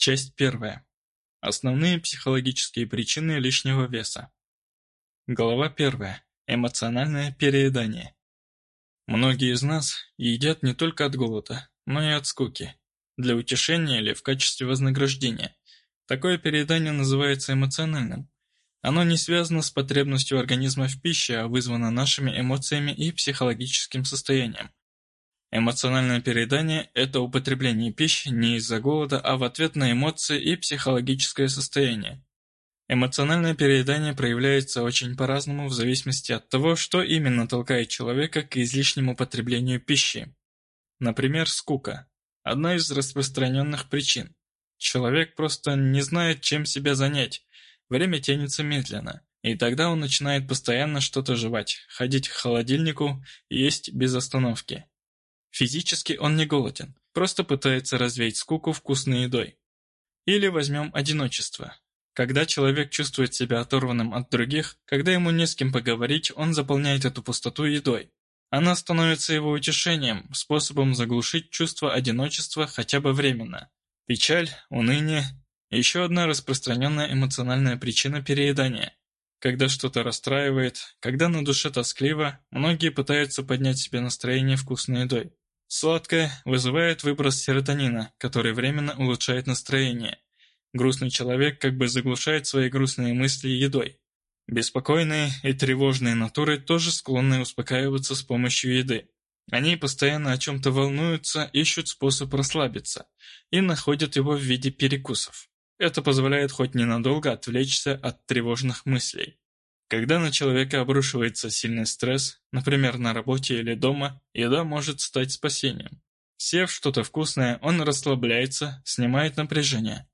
Часть первая. Основные психологические причины лишнего веса. Глава первая. Эмоциональное переедание. Многие из нас едят не только от голода, но и от скуки, для утешения или в качестве вознаграждения. Такое переедание называется эмоциональным. Оно не связано с потребностью организма в пище, а вызвано нашими эмоциями и психологическим состоянием. Эмоциональное переедание – это употребление пищи не из-за голода, а в ответ на эмоции и психологическое состояние. Эмоциональное переедание проявляется очень по-разному в зависимости от того, что именно толкает человека к излишнему потреблению пищи. Например, скука – одна из распространенных причин. Человек просто не знает, чем себя занять, время тянется медленно, и тогда он начинает постоянно что-то жевать, ходить к холодильнику, есть без остановки. Физически он не голоден, просто пытается развеять скуку вкусной едой. Или возьмем одиночество. Когда человек чувствует себя оторванным от других, когда ему не с кем поговорить, он заполняет эту пустоту едой. Она становится его утешением, способом заглушить чувство одиночества хотя бы временно. Печаль, уныние – еще одна распространенная эмоциональная причина переедания. Когда что-то расстраивает, когда на душе тоскливо, многие пытаются поднять себе настроение вкусной едой. Сладкое вызывает выброс серотонина, который временно улучшает настроение. Грустный человек как бы заглушает свои грустные мысли едой. Беспокойные и тревожные натуры тоже склонны успокаиваться с помощью еды. Они постоянно о чем-то волнуются, ищут способ расслабиться и находят его в виде перекусов. Это позволяет хоть ненадолго отвлечься от тревожных мыслей. Когда на человека обрушивается сильный стресс, например, на работе или дома, еда может стать спасением. Сев что-то вкусное, он расслабляется, снимает напряжение.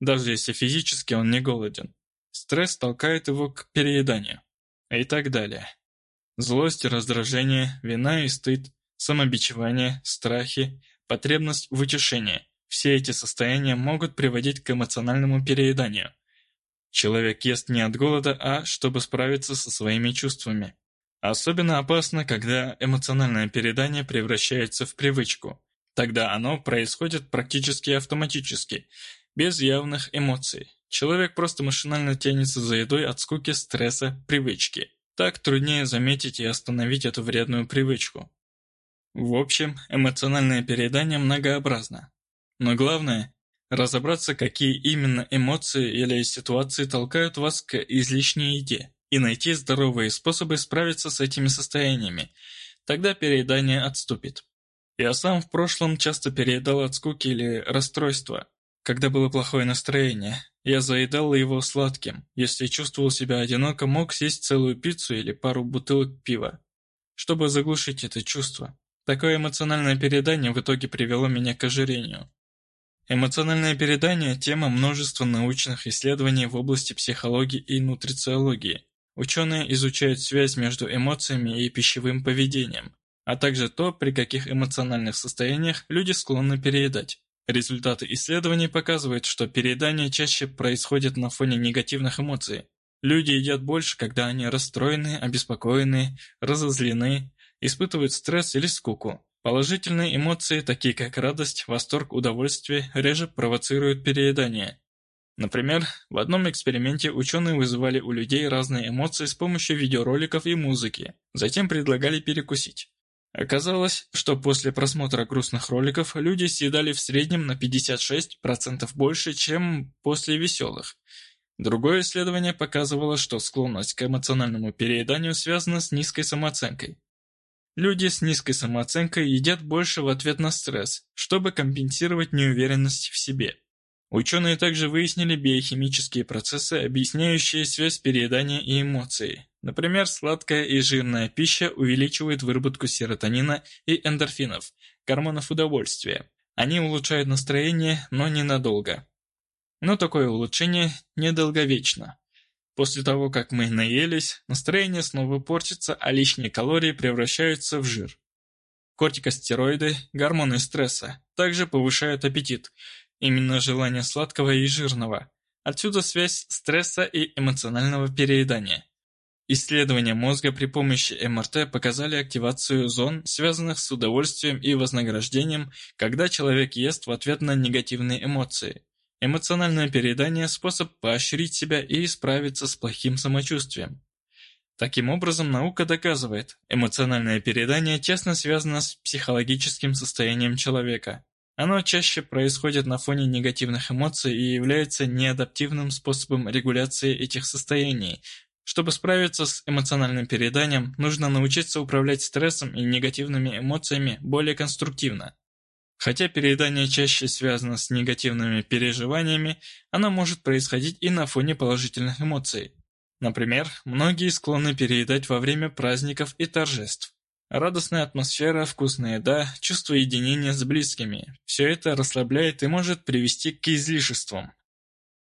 Даже если физически он не голоден. Стресс толкает его к перееданию. И так далее. Злость, раздражение, вина и стыд, самобичевание, страхи, потребность в утешении – все эти состояния могут приводить к эмоциональному перееданию. Человек ест не от голода, а чтобы справиться со своими чувствами. Особенно опасно, когда эмоциональное передание превращается в привычку. Тогда оно происходит практически автоматически, без явных эмоций. Человек просто машинально тянется за едой от скуки, стресса, привычки. Так труднее заметить и остановить эту вредную привычку. В общем, эмоциональное переедание многообразно. Но главное Разобраться, какие именно эмоции или ситуации толкают вас к излишней еде, и найти здоровые способы справиться с этими состояниями. Тогда переедание отступит. Я сам в прошлом часто переедал от скуки или расстройства. Когда было плохое настроение, я заедал его сладким. Если чувствовал себя одиноко, мог съесть целую пиццу или пару бутылок пива, чтобы заглушить это чувство. Такое эмоциональное переедание в итоге привело меня к ожирению. Эмоциональное передание – тема множества научных исследований в области психологии и нутрициологии. Ученые изучают связь между эмоциями и пищевым поведением, а также то, при каких эмоциональных состояниях люди склонны переедать. Результаты исследований показывают, что переедание чаще происходит на фоне негативных эмоций. Люди едят больше, когда они расстроены, обеспокоены, разозлены, испытывают стресс или скуку. Положительные эмоции, такие как радость, восторг, удовольствие, реже провоцируют переедание. Например, в одном эксперименте ученые вызывали у людей разные эмоции с помощью видеороликов и музыки, затем предлагали перекусить. Оказалось, что после просмотра грустных роликов люди съедали в среднем на 56% больше, чем после веселых. Другое исследование показывало, что склонность к эмоциональному перееданию связана с низкой самооценкой. Люди с низкой самооценкой едят больше в ответ на стресс, чтобы компенсировать неуверенность в себе. Ученые также выяснили биохимические процессы, объясняющие связь переедания и эмоций. Например, сладкая и жирная пища увеличивает выработку серотонина и эндорфинов, гормонов удовольствия. Они улучшают настроение, но ненадолго. Но такое улучшение недолговечно. После того, как мы наелись, настроение снова портится, а лишние калории превращаются в жир. Кортикостероиды, гормоны стресса, также повышают аппетит, именно желание сладкого и жирного. Отсюда связь стресса и эмоционального переедания. Исследования мозга при помощи МРТ показали активацию зон, связанных с удовольствием и вознаграждением, когда человек ест в ответ на негативные эмоции. Эмоциональное переедание – способ поощрить себя и справиться с плохим самочувствием. Таким образом, наука доказывает, эмоциональное переедание тесно связано с психологическим состоянием человека. Оно чаще происходит на фоне негативных эмоций и является неадаптивным способом регуляции этих состояний. Чтобы справиться с эмоциональным перееданием, нужно научиться управлять стрессом и негативными эмоциями более конструктивно. Хотя переедание чаще связано с негативными переживаниями, оно может происходить и на фоне положительных эмоций. Например, многие склонны переедать во время праздников и торжеств. Радостная атмосфера, вкусная еда, чувство единения с близкими – все это расслабляет и может привести к излишествам.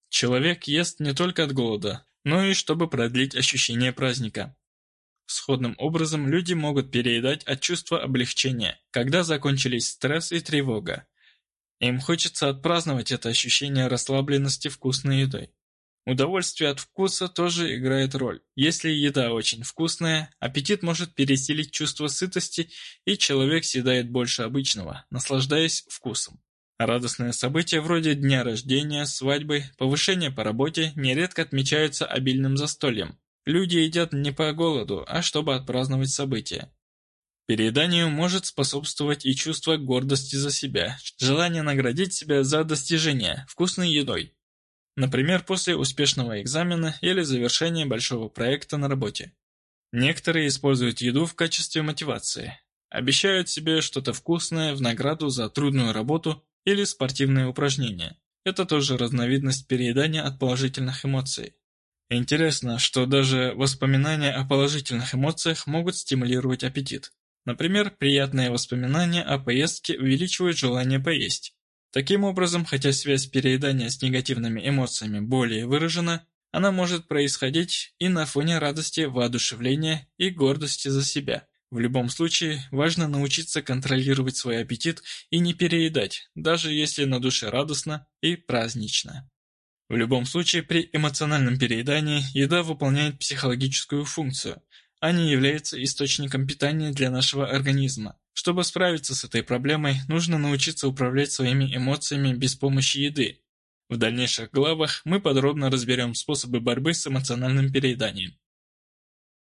Человек ест не только от голода, но и чтобы продлить ощущение праздника. Сходным образом люди могут переедать от чувства облегчения, когда закончились стресс и тревога. Им хочется отпраздновать это ощущение расслабленности вкусной едой. Удовольствие от вкуса тоже играет роль. Если еда очень вкусная, аппетит может пересилить чувство сытости, и человек съедает больше обычного, наслаждаясь вкусом. Радостные события вроде дня рождения, свадьбы, повышения по работе нередко отмечаются обильным застольем, Люди едят не по голоду, а чтобы отпраздновать события. Перееданию может способствовать и чувство гордости за себя, желание наградить себя за достижения вкусной едой. Например, после успешного экзамена или завершения большого проекта на работе. Некоторые используют еду в качестве мотивации. Обещают себе что-то вкусное в награду за трудную работу или спортивные упражнения. Это тоже разновидность переедания от положительных эмоций. Интересно, что даже воспоминания о положительных эмоциях могут стимулировать аппетит. Например, приятные воспоминания о поездке увеличивают желание поесть. Таким образом, хотя связь переедания с негативными эмоциями более выражена, она может происходить и на фоне радости, воодушевления и гордости за себя. В любом случае, важно научиться контролировать свой аппетит и не переедать, даже если на душе радостно и празднично. В любом случае, при эмоциональном переедании еда выполняет психологическую функцию, а не является источником питания для нашего организма. Чтобы справиться с этой проблемой, нужно научиться управлять своими эмоциями без помощи еды. В дальнейших главах мы подробно разберем способы борьбы с эмоциональным перееданием.